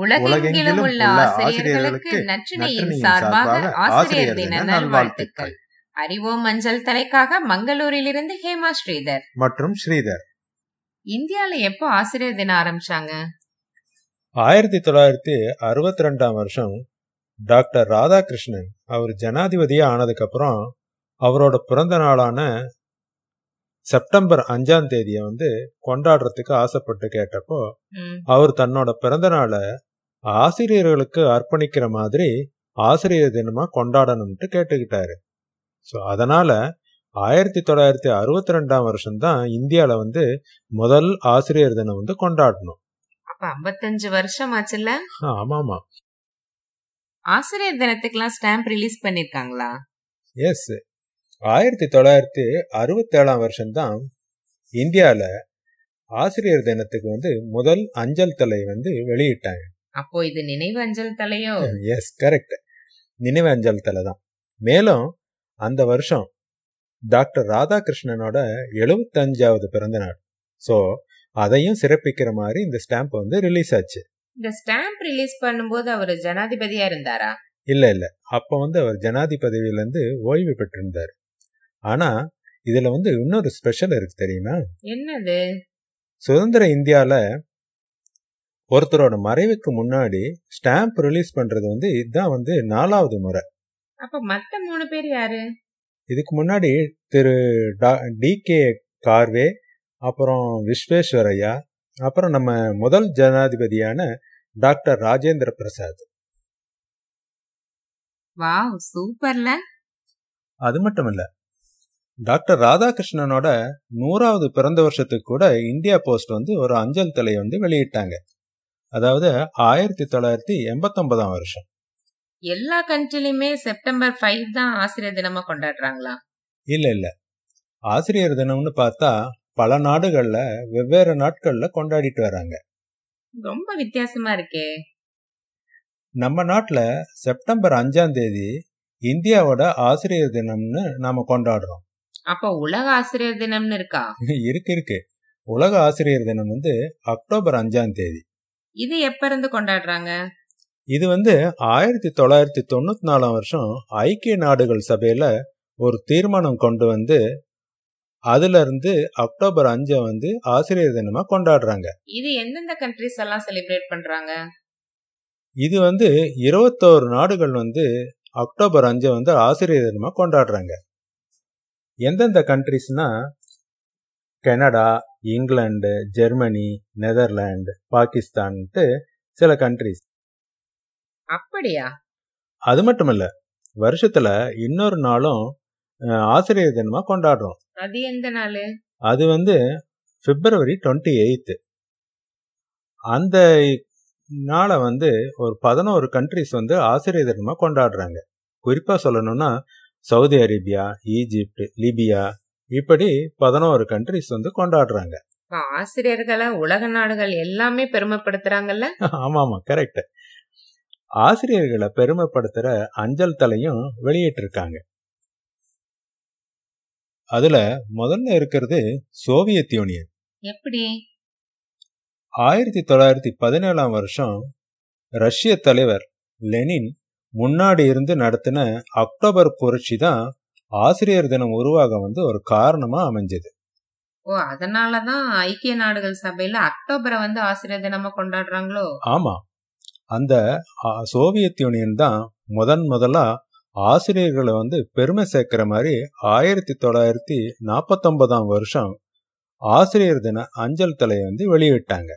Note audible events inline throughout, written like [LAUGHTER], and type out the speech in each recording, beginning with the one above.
உலகெங்கிலும் உள்ள ஆசிரியர்களுக்கு நற்றினையின் சார்பாக ஆசிரியர் தின நல்வாழ்த்துக்கள். அறிவோம் மஞ்சள் தலைக்காக மங்களூரிலிருந்து ஹேமா ஸ்ரீதர். மற்றும் ஸ்ரீதர். இந்தியால எப்போ ஆசிரியர் தினம் ஆரம்பிச்சாங்க? ஆயிரத்தி தொள்ளாயிரத்தி அறுபத்தி ரெண்டாம் வருஷம் டாக்டர் ராதாகிருஷ்ணன் அவர் ஜனாதிபதியா ஆனதுக்கு அப்புறம் அவரோட பிறந்த நாளான செப்டம்பர் அஞ்சாம் தேதியை வந்து கொண்டாடுறதுக்கு ஆசைப்பட்டு கேட்டப்போ அவர் தன்னோட பிறந்த நாளை ஆசிரியர்களுக்கு அர்ப்பணிக்கிற மாதிரி ஆசிரியர் தினமா கொண்டாடணும்ட்டு கேட்டுக்கிட்டாரு. ஸோ அதனால ஆயிரத்தி தொள்ளாயிரத்தி அறுபத்தி ரெண்டாம் வருஷம் தான் இந்தியாவில் வந்து முதல் ஆசிரியர் தினம் வந்து கொண்டாடணும். அப்ப 55 வருஷம் ஆச்சுல்ல? ஆமாமா. ஆசிரியர் தினத்துக்குலாம் ஸ்டாம்ப் ரிலீஸ் பண்ணிருக்காங்களா? எஸ் ஆயிரத்தி தொள்ளாயிரத்தி அறுபத்தேழாம் வருஷம்தான் இந்தியாவில் ஆசிரியர் தினத்துக்கு வந்து முதல் அஞ்சல் தலை வந்து வெளியிட்டாங்க. அப்போ இது நினைவு அஞ்சல் தலையோ? எஸ் கரெக்ட் நினைவு அஞ்சல் தலை தான். மேலும் அந்த வருஷம் டாக்டர் ராதாகிருஷ்ணனோட எழுபத்தஞ்சாவது பிறந்த நாள். ஸோ அதையும் சிறப்பிக்கிற மாதிரி இந்த ஸ்டாம்ப் வந்து ரிலீஸ் ஆச்சு. இந்த ஸ்டாம்ப் ரிலீஸ் பண்ணும்போது அவர் ஜனாதிபதியா இருந்தாரா? இல்ல இல்ல. அப்ப வந்து அவர் ஜனாதிபதியில இருந்து ஓய்வு பெற்றிருந்தார். ஆனா இதுல வந்து இன்னொரு ஸ்பெஷல் இருக்கு தெரியுமா? என்னது? சுதந்திர இந்தியால ஒருத்தரோட மறைவுக்கு முன்னாடி ஸ்டாம்ப் ரிலீஸ் பண்றது வந்து இதுதான் வந்து நாலாவது முறை. அப்ப மத்த மூணு பேர் யாரு? இதுக்கு முன்னாடி திரு டி கே கார்வே அப்புறம் விஸ்வேஸ்வரையா அப்புறம் நம்ம முதல் ஜனாதிபதியான டாக்டர் ராஜேந்திர பிரசாத். வாவ் சூப்பர்ல. அது மட்டும் இல்ல டாக்டர் ராதாகிருஷ்ணனோட நூறாவது பிறந்த வருஷத்துக்கு கூட இந்தியா போஸ்ட் வந்து ஒரு அஞ்சல் தலை வந்து வெளியிட்டாங்க. அதாவது ஆயிரத்தி தொள்ளாயிரத்தி எண்பத்தொன்பதாம் வருஷம். எல்லா கண்ட்ரிலயுமே செப்டம்பர் ஃபைவ் தான் ஆசிரியர் தினமா கொண்டாடுறாங்களா? இல்ல இல்ல. ஆசிரியர் தினம்னு பார்த்தா பல நாடுகள்ல வெவ்வேறு நாட்கள்ல கொண்டாடிட்டு வராங்க. ரொம்ப வித்தியாசமா இருக்கே. நம்ம நாட்டுல செப்டம்பர் அஞ்சாம் தேதி இந்தியாவோட ஆசிரியர் தினம்னு நாம கொண்டாடுறோம். அப்ப உலக ஆசிரியர் தினம்னு இருக்கா? இருக்கு இருக்கு. உலக ஆசிரியர் தினம் வந்து அக்டோபர் அஞ்சாம் தேதி. இது எப்ப இருந்து கொண்டாடுறாங்க? இது வந்து ஆயிரத்தி தொள்ளாயிரத்தி தொண்ணூத்தி நாலாம் வருஷம் ஐக்கிய நாடுகள் சபையில ஒரு தீர்மானம் கொண்டு வந்து அதுல இருந்து அக்டோபர் அஞ்சை வந்து ஆசிரியர் தினமா கொண்டாடுறாங்க. இது எந்தெந்த கண்ட்ரிஸ் எல்லாம் செலிப்ரேட் பண்றாங்க? இது வந்து இருபத்தோரு நாடுகள் வந்து அக்டோபர் அஞ்சை வந்து ஆசிரியர் தினமா கொண்டாடுறாங்க. எந்தெந்த கண்ட்ரிஸ்னா கனடா இங்கிலாந்து ஜெர்மனி நெதர்லாந்து பாகிஸ்தான்ட்டு சில கண்ட்ரிஸ் அப்படியா? அது மட்டும் இல்ல வருஷத்துல இன்னொரு நாளும் ஆசிரியர் தினமா கொண்டாடுறோம். அது எந்த நாள்? அது வந்து பிப்ரவரி டுவெண்ட்டி எயித்து அந்த நாளை வந்து ஒரு பதினோரு கண்ட்ரிஸ் வந்து ஆசிரியர் தினமா கொண்டாடுறாங்க. குறிப்பா சொல்லணும்னா சவுதி அரேபியா ஈஜிப்ட் லிபியா இப்படி பதினோரு கண்ட்ரிஸ் வந்து கொண்டாடுறாங்க. ஆசிரியர்களை உலக நாடுகள் எல்லாமே பெருமைப்படுத்துறாங்கல்ல? [LAUGHS] ஆமா ஆமா கரெக்ட் ஆசிரியர்களை பெருமைப்படுத்துற அஞ்சல் தலையும் வெளியிட்டிருக்காங்க. அதுல முதல்ல இருக்கிறது சோவியத் யூனியன். எப்படி? ஆயிரத்தி தொள்ளாயிரத்தி பதினேழாம் வருஷம் ரஷ்ய தலைவர் லெனின் முன்னாடி இருந்து நடத்தின அக்டோபர் புரட்சி தான் ஆசிரியர் தினம் உருவாக வந்து ஒரு காரணமா அமைஞ்சது. ஓ அதனாலதான் ஐக்கிய நாடுகள் சபையில அக்டோபரை வந்து ஆசிரியர் தினமா கொண்டாடுறாங்களோ? ஆமா. அந்த சோவியத் யூனியன் தான் முதன் முதலா ஆசிரியர்களை வந்து பெருமை சேர்க்கிற மாதிரி ஆயிரத்தி தொள்ளாயிரத்தி நாற்பத்தொன்பதாம் வருஷம் ஆசிரியர் தின அஞ்சல் தலையை வந்து வெளியிட்டாங்க.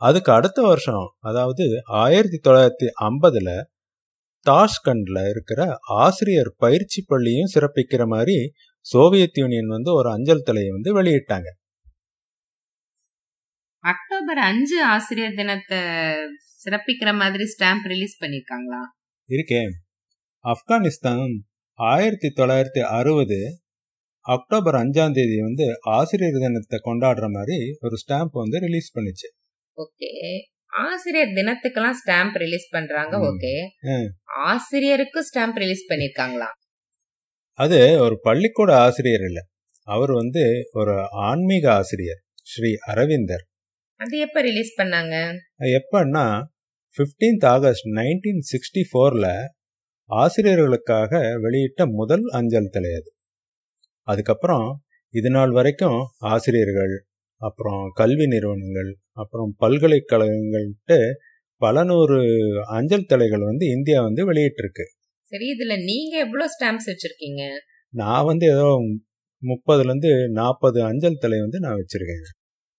அதுக்கு அடுத்த வருஷம் அதாவது ஆயிரத்தி தொள்ளாயிரத்தி ஐம்பதுல தாஷ்கண்ட்ல இருக்கிற ஆசிரியர் பயிற்சி பள்ளியும் சிறப்பிக்கிற மாதிரி சோவியத் யூனியன் வந்து ஒரு அஞ்சல் தலையை வந்து வெளியிட்டாங்க. அக்டோபர் அஞ்சு ஆசிரியர் தினத்தை சிறப்பிக்கிற மாதிரி ஸ்டாம்ப் ரிலீஸ் பண்ணிருக்காங்களா இருக்கே. ஆப்கானிஸ்தான் ஆயிரத்தி தொள்ளாயிரத்தி அறுபது அக்டோபர் அஞ்சாம் தேதி வந்து ஆசிரியர் தினத்தை கொண்டாடுற மாதிரி ஒரு ஸ்டாம்ப் வந்து ரிலீஸ் பண்ணுச்சு. ஓகே. ஆசிரியர் தினத்துக்கெல்லாம் ஸ்டாம்ப் ரிலீஸ் பண்றாங்க. ஓகே. ஆசிரியருக்கு ஸ்டாம்ப் ரிலீஸ் பண்ணிருக்காங்களா? அது ஒரு பள்ளிக்கூட ஆசிரியர் இல்ல. அவர் வந்து ஒரு ஆன்மீக ஆசிரியர் ஸ்ரீ அரவிந்தர். அது எப்ப ரிலீஸ் பண்ணாங்க? எப்பன்னா ஃபிஃப்டீன்த் ஆகஸ்ட் நைன்டீன் சிக்ஸ்டி ஃபோரில் ஆசிரியர்களுக்காக வெளியிட்ட முதல் அஞ்சல் தலை அது. அதுக்கப்புறம் இது நாள் வரைக்கும் ஆசிரியர்கள் அப்புறம் கல்வி நிறுவனங்கள் அப்புறம் பல்கலைக்கழகங்கள்ட்டு பல நூறு அஞ்சல் தலைகள் வந்து இந்தியா வந்து வெளியிட்டிருக்கு. சரி இதுல நீங்க எவ்வளவு ஸ்டாம்ப்ஸ் வச்சிருக்கீங்க? நான் வந்து ஏதோ முப்பதுலேருந்து நாற்பது அஞ்சல் தலை வந்து நான் வச்சிருக்கேன்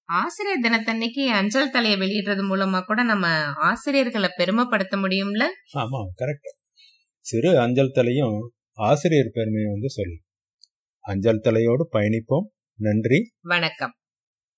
ஆசிரியர் தினத்தன்னைக்கு அஞ்சல் தலையை வெளியிடுறது மூலமா கூட நம்ம ஆசிரியர்களை பெருமைப்படுத்த முடியும்ல? ஆமாம் கரெக்ட். சிறு அஞ்சல் தலையும் ஆசிரியர் பெருமையை வந்து சொல்லும் அஞ்சல் தலையோடு பயணிப்போம். நன்றி. வணக்கம்.